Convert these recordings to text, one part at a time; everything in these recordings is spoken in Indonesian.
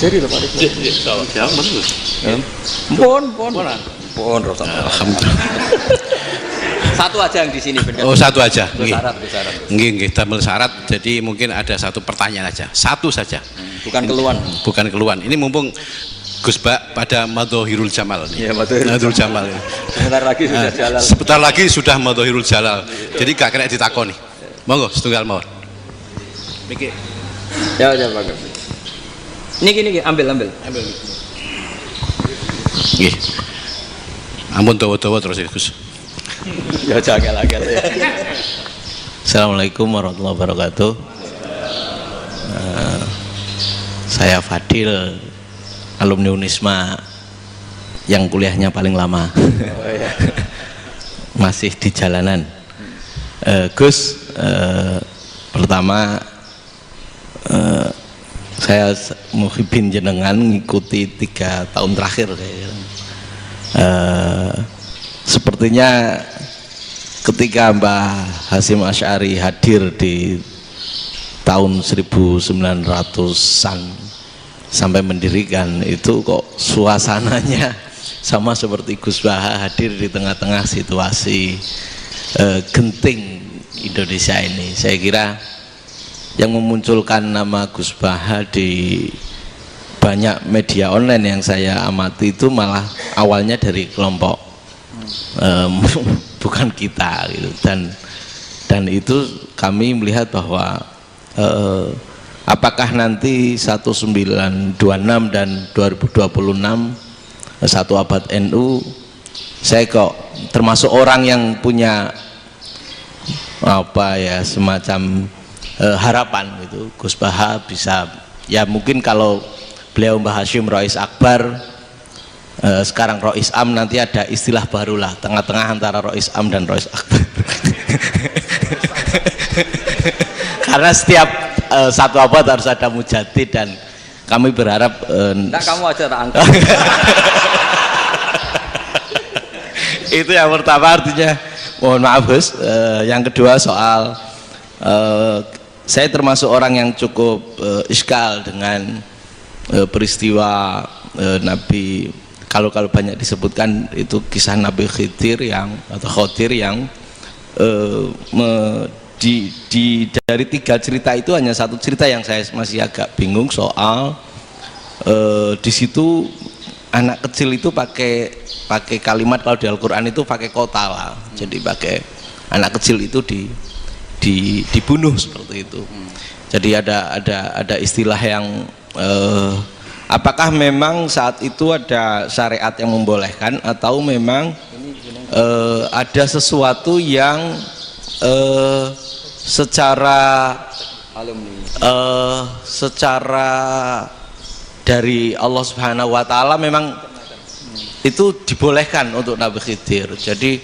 ngajari lho Pak Ridwan. Ya, betul. Pun, pun. Pun rasa. Alhamdulillah. Satu aja yang di sini benar. Oh, satu aja. Nggih. syarat, syarat. Nggih, nggih, damel syarat. Jadi mungkin ada satu pertanyaan aja. Satu saja. Bukan keluhan. Bukan keluhan. Ini mumpung Gus Bak pada Madhohirul Jamal nih. Iya, Madhohirul Madhohirul Jamal. Sebentar lagi sudah Nah, jalan. Sebentar lagi sudah Madhohirul Jalal. Jadi gak kena ditakoni. Monggo setunggal mawon. Mikir. Ya, ya bagus. Ini gini, gini, ambil, ambil. Nggih. Ampun dawa-dawa terus ya Gus. Ya jangan lagi ya. Assalamualaikum warahmatullahi wabarakatuh. Eh, saya Fadil, alumni Unisma yang kuliahnya paling lama. Masih di jalanan. Eh, Gus, eh, pertama saya muhibin jenengan ngikuti tiga tahun terakhir. Eh, sepertinya ketika Mbah Hasim Asy'ari hadir di tahun 1900-an sampai mendirikan itu kok suasananya sama seperti Gus Baha hadir di tengah-tengah situasi eh, genting Indonesia ini. Saya kira yang memunculkan nama Gus Baha di banyak media online yang saya amati itu malah awalnya dari kelompok em, bukan kita gitu. Dan dan itu kami melihat bahwa eh, apakah nanti 1926 dan 2026 eh, satu abad NU saya kok termasuk orang yang punya apa ya semacam eh, harapan gitu. Gus Baha bisa ya mungkin kalau beliau Mbah Hashim Rois Akbar Eh, sekarang Rois Am nanti ada istilah baru lah tengah-tengah antara Rois Am dan Rois Akbar. Karena setiap eh, satu abad harus ada mujadid dan kami berharap eh, Nah, kamu aja tak angkat. itu yang pertama artinya. Mohon maaf Gus. Eh, yang kedua soal eh, saya termasuk orang yang cukup eh, iskal dengan eh, peristiwa eh, Nabi kalau kalau banyak disebutkan itu kisah Nabi Khidir yang atau Khodir yang eh, me- di, di dari tiga cerita itu hanya satu cerita yang saya masih agak bingung soal eh, di situ anak kecil itu pakai pakai kalimat kalau di Al-Qur'an itu pakai kota lah. Jadi pakai anak kecil itu di di dibunuh seperti itu. Jadi ada ada ada istilah yang eh, apakah memang saat itu ada syariat yang membolehkan atau memang eh, ada sesuatu yang eh, secara eh secara dari Allah Subhanahu wa taala memang itu dibolehkan untuk Nabi Khidir. Jadi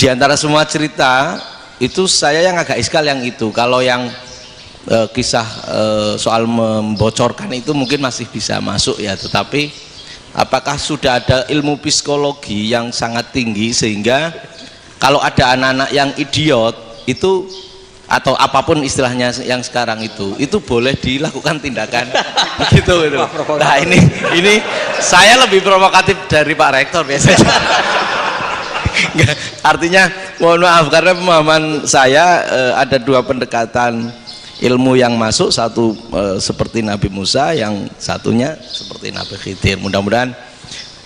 di antara semua cerita itu saya yang agak iskal yang itu. Kalau yang eh, kisah eh, soal membocorkan itu mungkin masih bisa masuk ya, tetapi apakah sudah ada ilmu psikologi yang sangat tinggi sehingga kalau ada anak-anak yang idiot itu atau apa pun istilahnya yang sekarang itu itu boleh dilakukan tindakan begitu gitu. Nah ini ini saya lebih provokatif dari Pak Rektor biasanya. Artinya mohon maaf karena pemahaman saya eh, ada dua pendekatan ilmu yang masuk satu eh, seperti Nabi Musa yang satunya seperti Nabi Khidir mudah-mudahan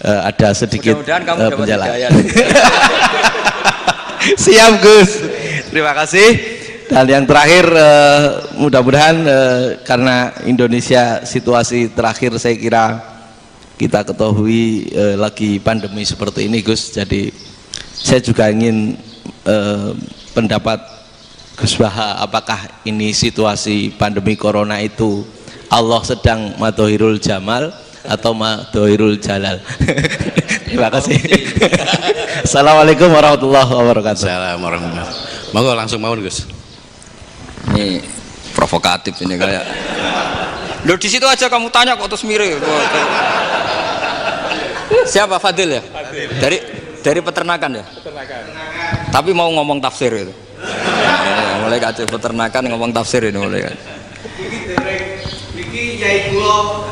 eh, ada sedikit kamu eh, dapat penjelasan. Siap Gus. Terima kasih. Dan yang terakhir mudah-mudahan karena Indonesia situasi terakhir saya kira kita ketahui eh, lagi pandemi seperti ini Gus. Jadi saya juga ingin eh, pendapat Gus Baha apakah ini situasi pandemi corona itu Allah sedang madohirul jamal atau madohirul jalal terima kasih Assalamualaikum warahmatullahi wabarakatuh Assalamualaikum warahmatullahi wabarakatuh. Monggo langsung mawon Gus. Ini provokatif ini kayak. Loh di situ aja kamu tanya kok terus mirip. Siapa Fadil ya? Dari dari peternakan ya? Tapi mau ngomong tafsir itu. Nah, mulai kacau peternakan ngomong tafsir ini mulai. Niki yai kula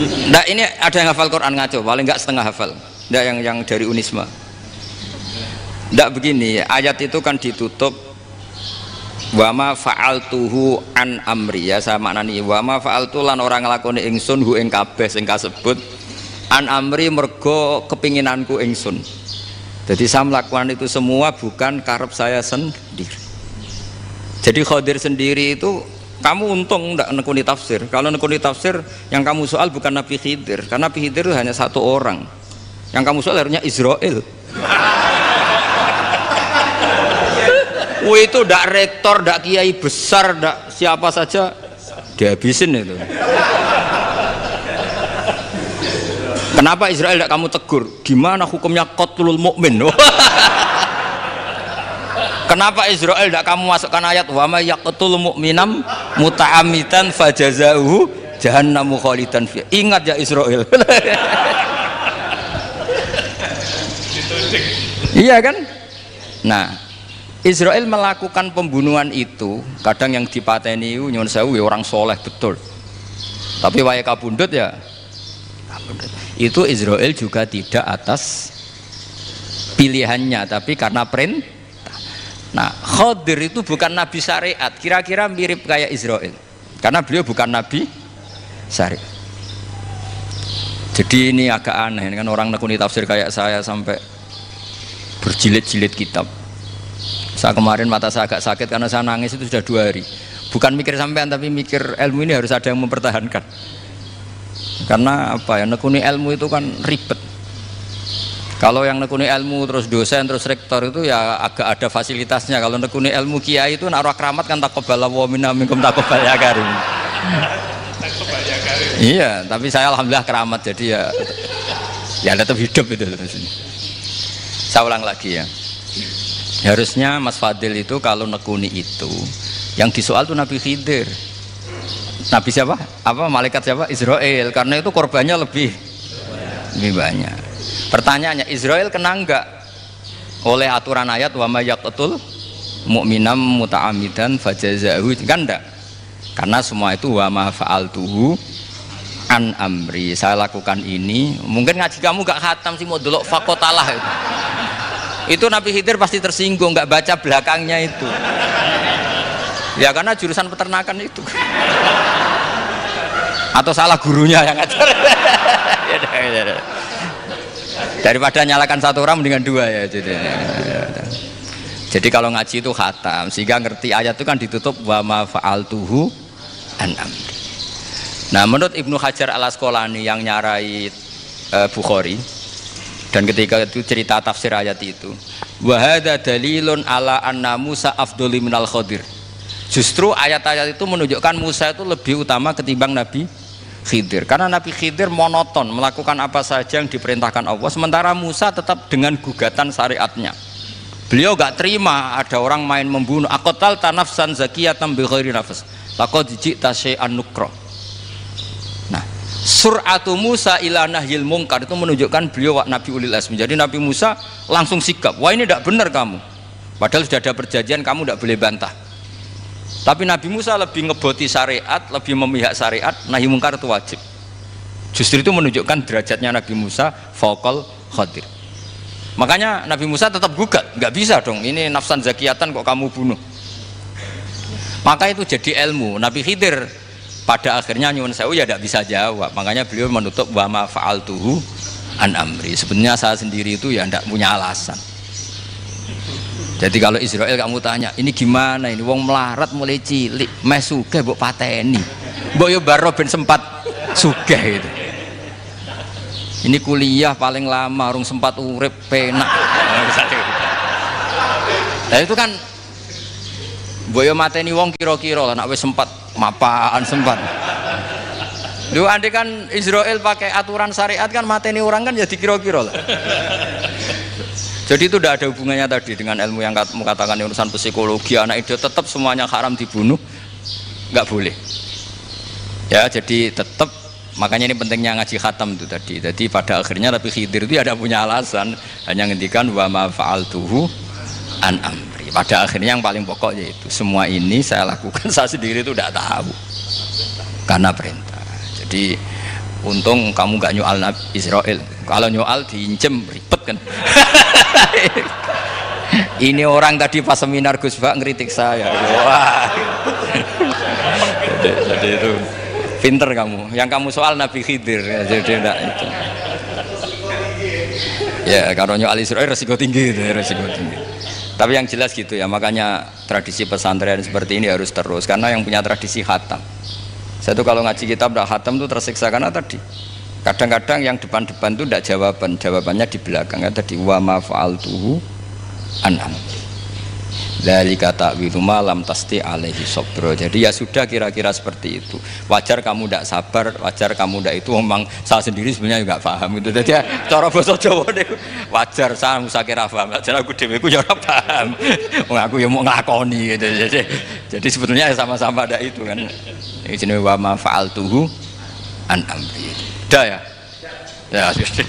Nggak, ini ada yang hafal Quran ngaco, paling nggak setengah hafal. Nggak yang yang dari Unisma. Nggak begini, ayat itu kan ditutup wama fa'altuhu an amri ya sama maknani wama fa'altu lan orang nglakoni ingsun hu ing kabeh sing kasebut an amri mergo kepinginanku ingsun. Jadi saya melakukan itu semua bukan karep saya sendiri. Jadi Khadir sendiri itu kamu untung tidak nekuni tafsir. Kalau nekuni tafsir yang kamu soal bukan Nabi Khidir, karena Nabi Khidir itu hanya satu orang. Yang kamu soal harusnya Israel. Wah itu tidak rektor, tidak kiai besar, tidak siapa saja dihabisin itu. Kenapa Israel tidak kamu tegur? Gimana hukumnya qatlul mukmin? Kenapa Israel tidak kamu masukkan ayat wa may yaqtul mu'minam muta'ammidan fajazahu jahannamu khalidan fi. Ingat ya Israel. iya kan? Nah, Israel melakukan pembunuhan itu, kadang yang dipateni nyuwun sewu ya orang soleh betul. Tapi wae kabundut ya. Itu Israel juga tidak atas pilihannya, tapi karena perintah Nah, Khadir itu bukan nabi syariat, kira-kira mirip kayak Israel. Karena beliau bukan nabi syariat. Jadi ini agak aneh, kan orang nekuni tafsir kayak saya sampai berjilid-jilid kitab. Saya kemarin mata saya agak sakit karena saya nangis itu sudah dua hari. Bukan mikir sampean tapi mikir ilmu ini harus ada yang mempertahankan. Karena apa ya nekuni ilmu itu kan ribet kalau yang nekuni ilmu terus dosen terus rektor itu ya agak ada fasilitasnya. Kalau nekuni ilmu kiai itu naruh keramat kan takobala wa minna minkum takobal ya karim. Iya, tapi saya alhamdulillah keramat jadi ya ya tetap hidup itu terus ini. Saya ulang lagi ya. Harusnya Mas Fadil itu kalau nekuni itu yang disoal tuh Nabi Khidir. Nabi siapa? Apa malaikat siapa? Israel. Karena itu korbannya lebih lebih banyak. Pertanyaannya Israel kena enggak oleh aturan ayat wa mayaqtul mu'minam muta'amidan fajazahu kan enggak? Karena semua itu wa ma fa'altuhu an amri. Saya lakukan ini. Mungkin ngaji kamu gak khatam sih mau delok fakotalah itu. Itu Nabi Khidir pasti tersinggung nggak baca belakangnya itu. Ya karena jurusan peternakan itu. Atau salah gurunya yang ngajar. Ya, ya, ya, daripada nyalakan satu orang dengan dua ya jadi jadi kalau ngaji itu khatam sehingga ngerti ayat itu kan ditutup wa ma fa'altuhu an amri nah menurut Ibnu Hajar al Asqalani yang nyarai uh, Bukhari dan ketika itu cerita tafsir ayat itu wahada dalilun ala anna Musa afdoli minal khodir justru ayat-ayat itu menunjukkan Musa itu lebih utama ketimbang Nabi Khidir. Karena Nabi Khidir monoton melakukan apa saja yang diperintahkan Allah sementara Musa tetap dengan gugatan syariatnya. Beliau gak terima ada orang main membunuh. Akotal tanafsan zakiyatan bi ghairi nafas. Laqad ji'ta syai'an nah suratu Musa ila nahyil mungkar. Itu menunjukkan beliau Nabi ulil asmi jadi Nabi Musa langsung sikap wah ini tidak benar kamu. Padahal sudah ada perjanjian kamu tidak boleh bantah tapi Nabi Musa lebih ngeboti syariat, lebih memihak syariat, nahi mungkar itu wajib. Justru itu menunjukkan derajatnya Nabi Musa fokal khadir. Makanya Nabi Musa tetap gugat, nggak bisa dong. Ini nafsan zakiatan kok kamu bunuh. Maka itu jadi ilmu. Nabi Khidir pada akhirnya nyuwun sewu ya tidak bisa jawab. Makanya beliau menutup wama faal tuhu an amri. Sebenarnya saya sendiri itu ya tidak punya alasan. Jadi kalau Israel kamu tanya, ini gimana ini wong melarat mulai cilik, meh sugih mbok pateni. Mbok yo baro ben sempat sugih itu. Ini kuliah paling lama urung sempat urip penak. Nah itu kan boyo mateni wong kira-kira lah nak wis sempat mapaan sempat. Lu andai kan Israel pakai aturan syariat kan mateni orang kan jadi kira-kira lah. Jadi itu tidak ada hubungannya tadi dengan ilmu yang kamu katakan urusan psikologi anak itu tetap semuanya haram dibunuh, nggak boleh. Ya jadi tetap makanya ini pentingnya ngaji khatam itu tadi. Jadi pada akhirnya tapi Khidir itu ada punya alasan hanya ngendikan wa ma fa'altuhu an amri. Pada akhirnya yang paling pokok yaitu semua ini saya lakukan saya sendiri itu tidak tahu karena perintah. Jadi untung kamu gak nyual Nabi Israel. Kalau nyual diinjem ribet kan? Ini orang tadi pas seminar Gus Bak ngeritik saya. Wah jadi, jadi itu. Pinter kamu. Yang kamu soal Nabi Khidir. Ya, jadi enggak itu. Ya kalau nyual Israel resiko tinggi itu resiko tinggi. Tapi yang jelas gitu ya makanya tradisi pesantren seperti ini harus terus. Karena yang punya tradisi khatam saya tuh kalau ngaji kitab udah khatam tuh tersiksa karena tadi. Kadang-kadang yang depan-depan tuh tidak jawaban. Jawabannya di belakang kan tadi wa ma fa'altuhu an'am dari kata wilu malam tasti alaihi sobro jadi ya sudah kira-kira seperti itu. Wajar kamu tidak sabar wajar kamu tidak itu. Memang saya sendiri sebenarnya nggak paham itu. Jadi ya, cara bahasa Jawa deh wajar. Saya usah kira paham. Wajar aku dewi aku ya paham. Aku ya mau ngakoni gitu. Jadi, jadi sebetulnya ya sama-sama ada itu kan. Ini jenis wa ma faal tuhu an amri. Dah ya? Ya sudah